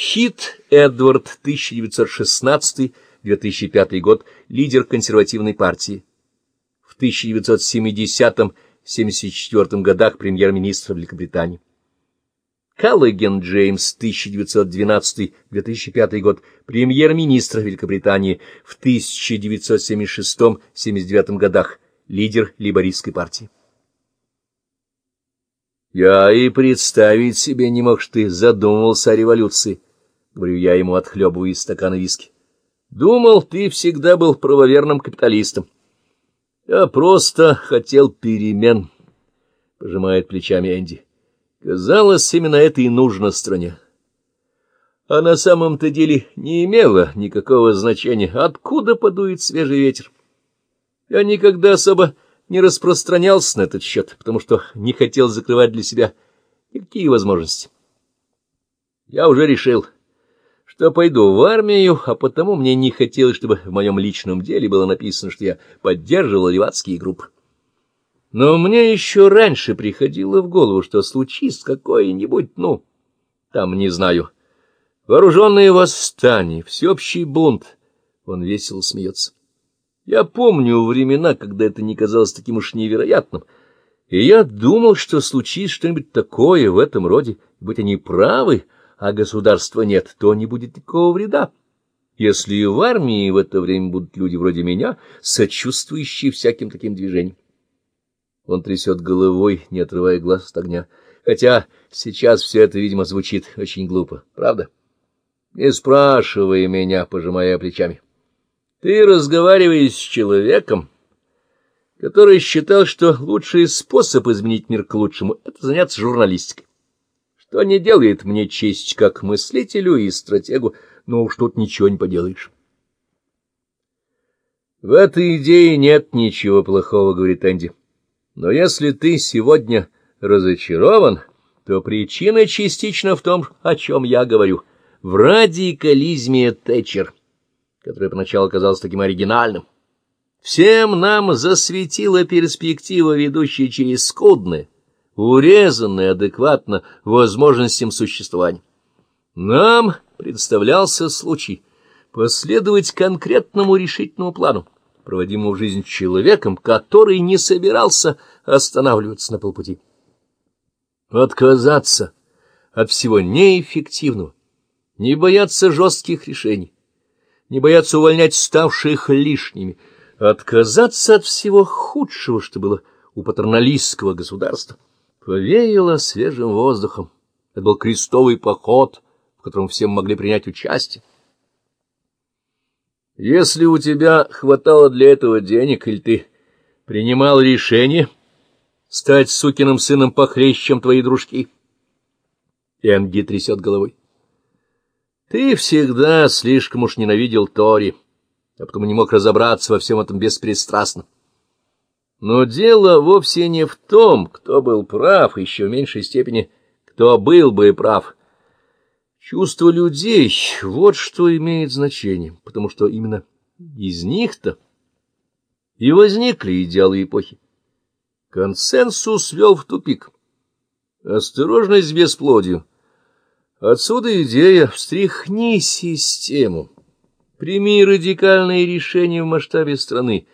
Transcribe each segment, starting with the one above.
Хит Эдвард, 1916-2005 год, лидер консервативной партии. В 1970-74 годах премьер-министр Великобритании. Каллиген Джеймс, 1912-2005 год, премьер-министр Великобритании в 1976-79 годах, лидер лейбористской партии. Я и представить себе не мог, что ты задумывался о революции, — говорю я ему, отхлебывая из стакана виски. Думал, ты всегда был правоверным капиталистом. Я просто хотел перемен, — пожимает плечами Энди. Казалось, именно это и нужно стране. А на самом-то деле не имело никакого значения, откуда подует свежий ветер. Я никогда особо не распространялся на этот счет, потому что не хотел закрывать для себя никакие возможности. Я уже решил, что пойду в армию, а потому мне не хотелось, чтобы в моем личном деле было написано, что я поддерживал левацкие группы. Но мне еще раньше приходило в голову, что случись какое-нибудь, ну, там, не знаю, вооруженное восстание, всеобщий бунт. Он весело смеется. Я помню времена, когда это не казалось таким уж невероятным, и я думал, что случится что-нибудь такое в этом роде, быть они правы, а государства нет, то не будет никакого вреда. Если и в армии в это время будут люди вроде меня, сочувствующие всяким таким движениям. Он трясет головой, не отрывая глаз от огня. Хотя сейчас все это, видимо, звучит очень глупо, правда? Не спрашивай меня, пожимая плечами. Ты разговариваешь с человеком, который считал, что лучший способ изменить мир к лучшему — это заняться журналистикой. Что не делает мне честь как мыслителю и стратегу, но уж тут ничего не поделаешь. В этой идее нет ничего плохого, — говорит Энди. Но если ты сегодня разочарован, то причина частично в том, о чем я говорю, в радикализме Тэтчер которое поначалу казалось таким оригинальным. Всем нам засветила перспектива, ведущая через скудные, урезанные адекватно возможностям существования. Нам представлялся случай последовать конкретному решительному плану, проводимому в жизнь человеком, который не собирался останавливаться на полпути. Отказаться от всего неэффективного, не бояться жестких решений, не бояться увольнять ставших лишними, отказаться от всего худшего, что было у патерналистского государства. Повеяло свежим воздухом. Это был крестовый поход, в котором все могли принять участие. Если у тебя хватало для этого денег, или ты принимал решение стать сукиным сыном похлеще, чем твои дружки, Энди трясет головой. Ты всегда слишком уж ненавидел Тори, а потому не мог разобраться во всем этом беспристрастно. Но дело вовсе не в том, кто был прав, еще в меньшей степени, кто был бы прав. Чувство людей — вот что имеет значение, потому что именно из них-то и возникли идеалы эпохи. Консенсус вел в тупик. Осторожность бесплодию — Отсюда идея «встряхни систему». Прими радикальные решения в масштабе страны,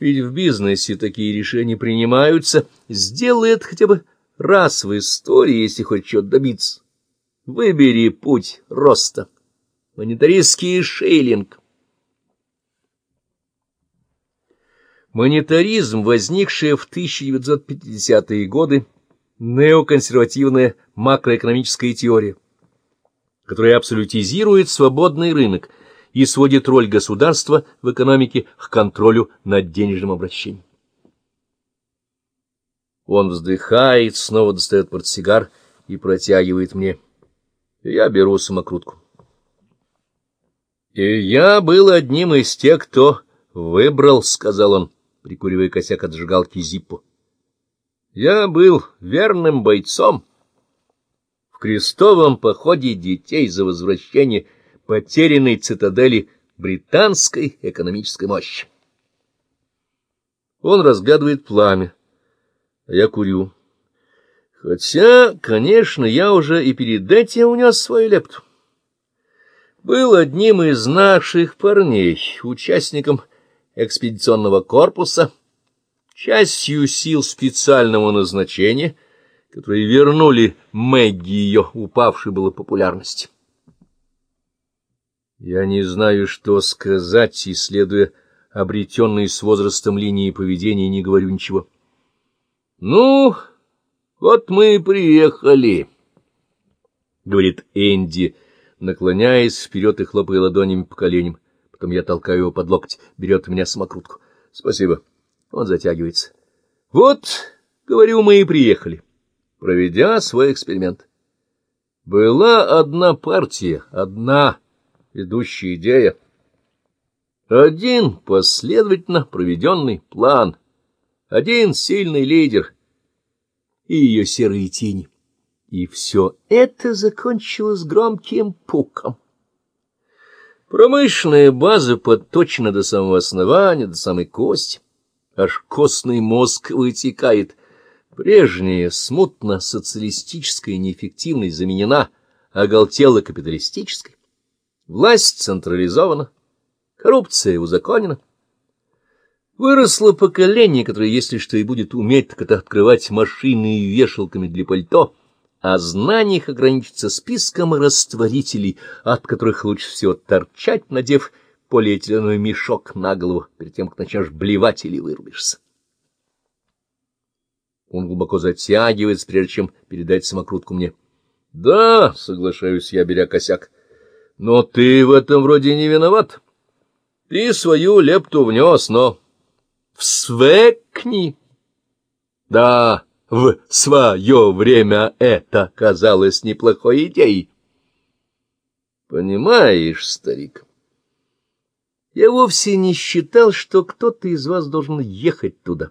ведь в бизнесе такие решения принимаются. Сделай это хотя бы раз в истории, если хочешь чего добиться. Выбери путь роста. Монетаристский шейлинг. Монетаризм, возникший в 1950-е годы, неоконсервативная макроэкономическая теория которая абсолютизирует свободный рынок и сводит роль государства в экономике к контролю над денежным обращением. Он вздыхает, снова достает портсигар и протягивает мне. Я беру самокрутку. И я был одним из тех, кто выбрал, — сказал он, прикуривая косяк от сжигалки Зиппо. Я был верным бойцом, в крестовом походе детей за возвращение потерянной цитадели британской экономической мощи. Он разгадывает пламя, а я курю. Хотя, конечно, я уже и перед этим унес свою лепту. был одним из наших парней, участником экспедиционного корпуса, частью сил специального назначения, которые вернули Мэгги ее упавшей было популярности. Я не знаю, что сказать, и, следуя обретенной с возрастом линии поведения, не говорю ничего. — Ну, вот мы и приехали, — говорит Энди, наклоняясь вперед и хлопая ладонями по коленям. Потом я толкаю его под локоть, берет у меня самокрутку. — Спасибо. Он затягивается. — Вот, говорю, мы и приехали, проведя свой эксперимент. Была одна партия, одна ведущая идея. Один последовательно проведенный план, один сильный лидер и ее серые тени. И все это закончилось громким пуком. Промышленная база подточена до самого основания, до самой кости. Аж костный мозг вытекает. Прежняя, смутно социалистическая неэффективность заменена оголтело капиталистической. Власть централизована, коррупция узаконена. Выросло поколение, которое, если что и будет уметь, так это открывать машины и вешалками для пальто, а знаниях ограничится списком растворителей, от которых лучше всего торчать, надев полиэтиленовый мешок на голову, перед тем, как начнешь блевать или вырубишься. Он глубоко затягивается, прежде чем передать самокрутку мне. — Да, — соглашаюсь я, беря косяк, — но ты в этом вроде не виноват. Ты свою лепту внес, но... В свекни. Да, в свое время это казалось неплохой идеей. Понимаешь, старик, я вовсе не считал, что кто-то из вас должен ехать туда.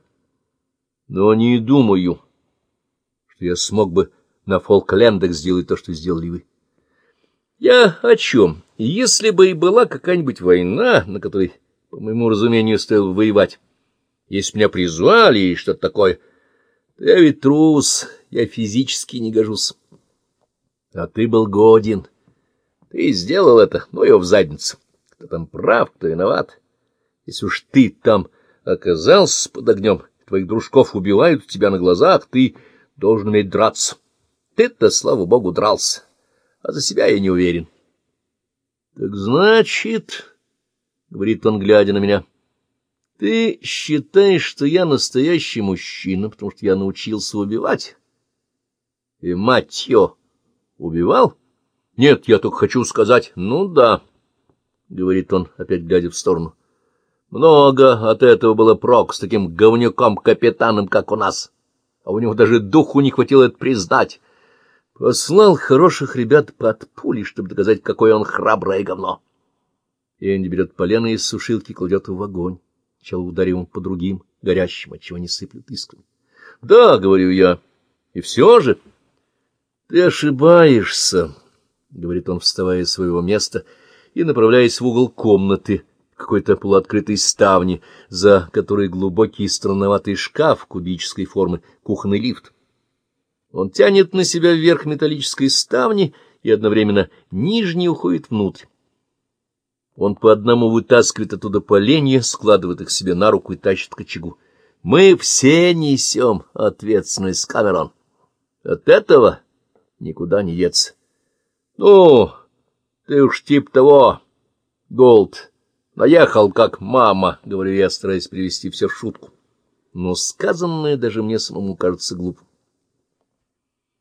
Но не думаю, что я смог бы на Фолклендах сделать то, что сделали вы. Я о чем? Если бы и была какая-нибудь война, на которой, по моему разумению, стоило воевать, если меня призвали и что-то такое, то я ведь трус, я физически не гожусь. А ты был годен. Ты сделал это, ну его в задницу. Кто там прав, кто виноват. Если уж ты там оказался под огнем, твоих дружков убивают у тебя на глазах, ты должен уметь драться. Ты-то, слава богу, дрался а за себя я не уверен. — Так значит, — говорит он, глядя на меня, — ты считаешь, что я настоящий мужчина, потому что я научился убивать? И, мать ее, убивал? Нет, я только хочу сказать, ну да, — говорит он, опять глядя в сторону. Много от этого было прок с таким говнюком-капитаном, как у нас, а у него даже духу не хватило это признать. Послал хороших ребят под пули, чтобы доказать, какое он храброе говно. Энди берет полено из сушилки, кладет его в огонь. Чел ударил ему по другим, горящим, отчего не сыплют искрами. — Да, — говорю я, — и все же... — Ты ошибаешься, — говорит он, вставая из своего места и направляясь в угол комнаты, какой-то полуоткрытой ставни, за которой глубокий странноватый шкаф кубической формы, кухонный лифт. Он тянет на себя вверх металлической ставни и одновременно нижний уходит внутрь. Он по одному вытаскивает оттуда поленья, складывает их себе на руку и тащит к очагу. Мы все несем ответственность, Камерон. От этого никуда не деться. Ну, ты уж тип того, Голд, наехал как мама, — говорю я, стараясь привести все в шутку. Но сказанное даже мне самому кажется глупым.